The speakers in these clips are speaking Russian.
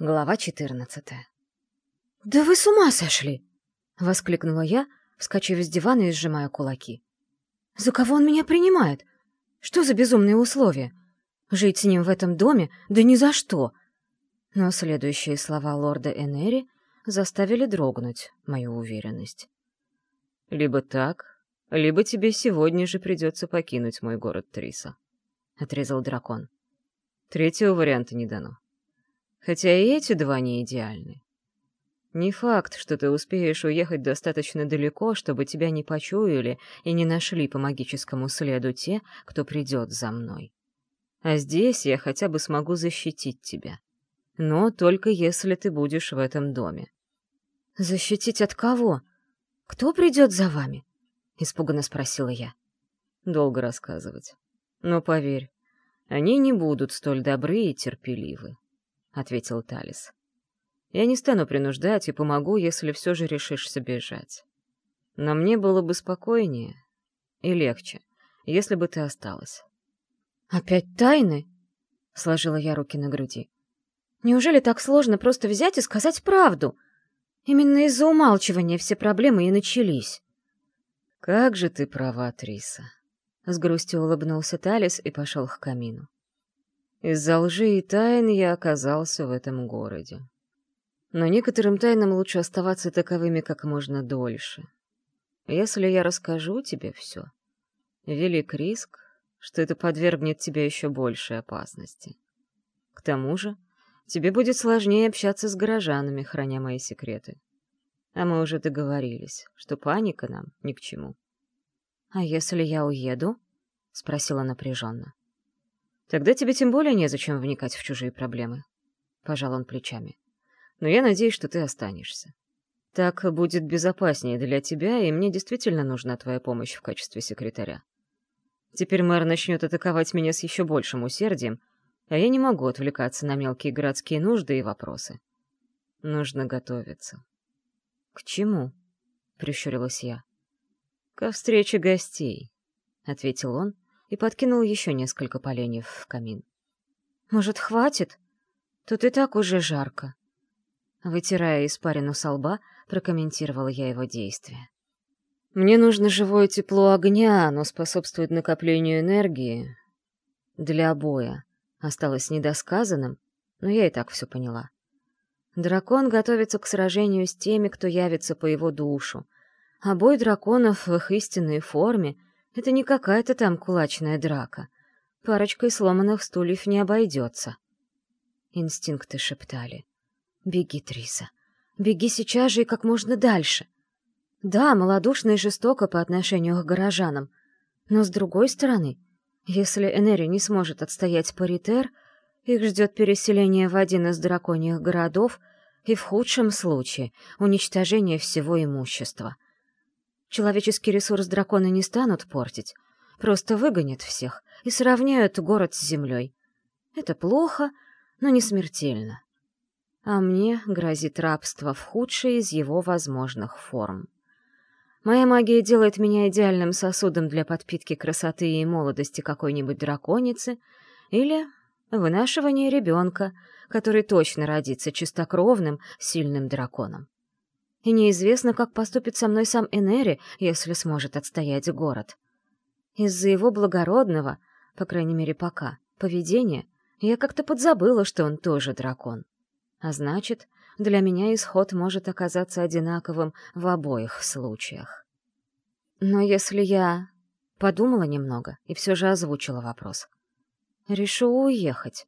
Глава 14 «Да вы с ума сошли!» — воскликнула я, вскочив с дивана и сжимая кулаки. «За кого он меня принимает? Что за безумные условия? Жить с ним в этом доме? Да ни за что!» Но следующие слова лорда Энери заставили дрогнуть мою уверенность. «Либо так, либо тебе сегодня же придется покинуть мой город Триса», — отрезал дракон. «Третьего варианта не дано. Хотя и эти два не идеальны. Не факт, что ты успеешь уехать достаточно далеко, чтобы тебя не почуяли и не нашли по магическому следу те, кто придет за мной. А здесь я хотя бы смогу защитить тебя. Но только если ты будешь в этом доме. «Защитить от кого? Кто придет за вами?» — испуганно спросила я. Долго рассказывать. Но поверь, они не будут столь добры и терпеливы, — ответил Талис. Я не стану принуждать и помогу, если все же решишься бежать. Но мне было бы спокойнее и легче, если бы ты осталась. «Опять тайны?» — сложила я руки на груди. «Неужели так сложно просто взять и сказать правду? Именно из-за умалчивания все проблемы и начались». «Как же ты права, Триса!» — с грустью улыбнулся Талис и пошел к камину. «Из-за лжи и тайн я оказался в этом городе. Но некоторым тайнам лучше оставаться таковыми как можно дольше. Если я расскажу тебе все, велик риск, что это подвергнет тебя еще большей опасности. К тому же, тебе будет сложнее общаться с горожанами, храня мои секреты. А мы уже договорились, что паника нам ни к чему. — А если я уеду? — спросила напряженно. — Тогда тебе тем более незачем вникать в чужие проблемы. Пожал он плечами но я надеюсь, что ты останешься. Так будет безопаснее для тебя, и мне действительно нужна твоя помощь в качестве секретаря. Теперь мэр начнет атаковать меня с еще большим усердием, а я не могу отвлекаться на мелкие городские нужды и вопросы. Нужно готовиться. — К чему? — прищурилась я. — Ко встрече гостей, — ответил он и подкинул еще несколько поленьев в камин. — Может, хватит? Тут и так уже жарко. Вытирая испарину со лба, прокомментировала я его действия. «Мне нужно живое тепло огня, оно способствует накоплению энергии. Для боя. Осталось недосказанным, но я и так все поняла. Дракон готовится к сражению с теми, кто явится по его душу. А бой драконов в их истинной форме — это не какая-то там кулачная драка. Парочкой сломанных стульев не обойдется. Инстинкты шептали. Беги, Триса. Беги сейчас же и как можно дальше. Да, малодушно и жестоко по отношению к горожанам. Но с другой стороны, если Энери не сможет отстоять Паритер, их ждет переселение в один из драконьих городов и в худшем случае уничтожение всего имущества. Человеческий ресурс драконы не станут портить, просто выгонят всех и сравняют город с землей. Это плохо, но не смертельно а мне грозит рабство в худшей из его возможных форм. Моя магия делает меня идеальным сосудом для подпитки красоты и молодости какой-нибудь драконицы или вынашивания ребенка, который точно родится чистокровным, сильным драконом. И неизвестно, как поступит со мной сам Энери, если сможет отстоять город. Из-за его благородного, по крайней мере пока, поведения, я как-то подзабыла, что он тоже дракон. А значит, для меня исход может оказаться одинаковым в обоих случаях. Но если я подумала немного и все же озвучила вопрос. Решу уехать.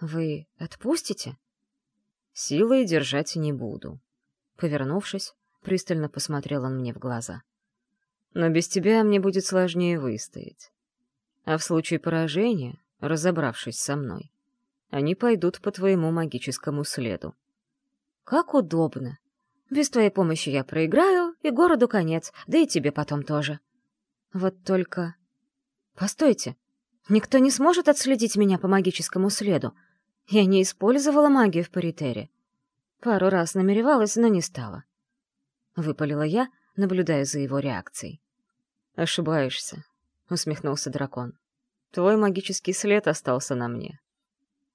Вы отпустите? Силой держать не буду. Повернувшись, пристально посмотрел он мне в глаза. Но без тебя мне будет сложнее выстоять. А в случае поражения, разобравшись со мной, они пойдут по твоему магическому следу. Как удобно. Без твоей помощи я проиграю, и городу конец, да и тебе потом тоже. Вот только... Постойте, никто не сможет отследить меня по магическому следу. Я не использовала магию в паритере. Пару раз намеревалась, но не стала. Выпалила я, наблюдая за его реакцией. «Ошибаешься», — усмехнулся дракон. «Твой магический след остался на мне.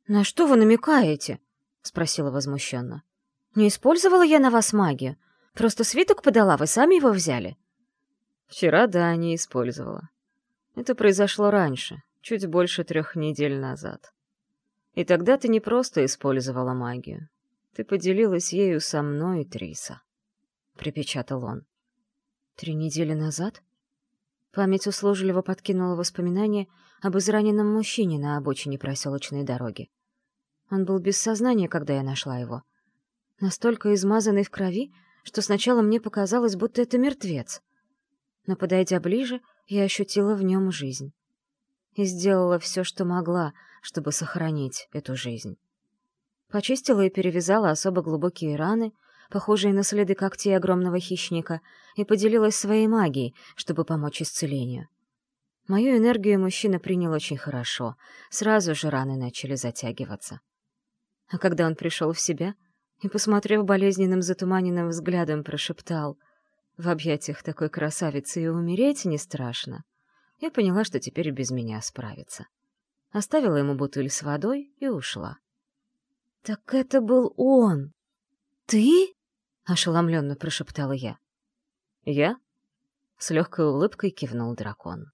«На что вы намекаете?» — спросила возмущенно. «Не использовала я на вас магию. Просто свиток подала, вы сами его взяли». «Вчера, да, не использовала. Это произошло раньше, чуть больше трех недель назад. И тогда ты не просто использовала магию. Ты поделилась ею со мной, Триса», — припечатал он. «Три недели назад?» Память услужливо подкинула воспоминания об израненном мужчине на обочине проселочной дороги. Он был без сознания, когда я нашла его. Настолько измазанный в крови, что сначала мне показалось, будто это мертвец. Но, подойдя ближе, я ощутила в нем жизнь. И сделала все, что могла, чтобы сохранить эту жизнь. Почистила и перевязала особо глубокие раны, похожие на следы когтей огромного хищника, и поделилась своей магией, чтобы помочь исцелению. Мою энергию мужчина принял очень хорошо, сразу же раны начали затягиваться. А когда он пришел в себя и, посмотрев болезненным затуманенным взглядом, прошептал «В объятиях такой красавицы и умереть не страшно», я поняла, что теперь без меня справится. Оставила ему бутыль с водой и ушла. «Так это был он! Ты?» — ошеломленно прошептала я. «Я?» — с легкой улыбкой кивнул дракон.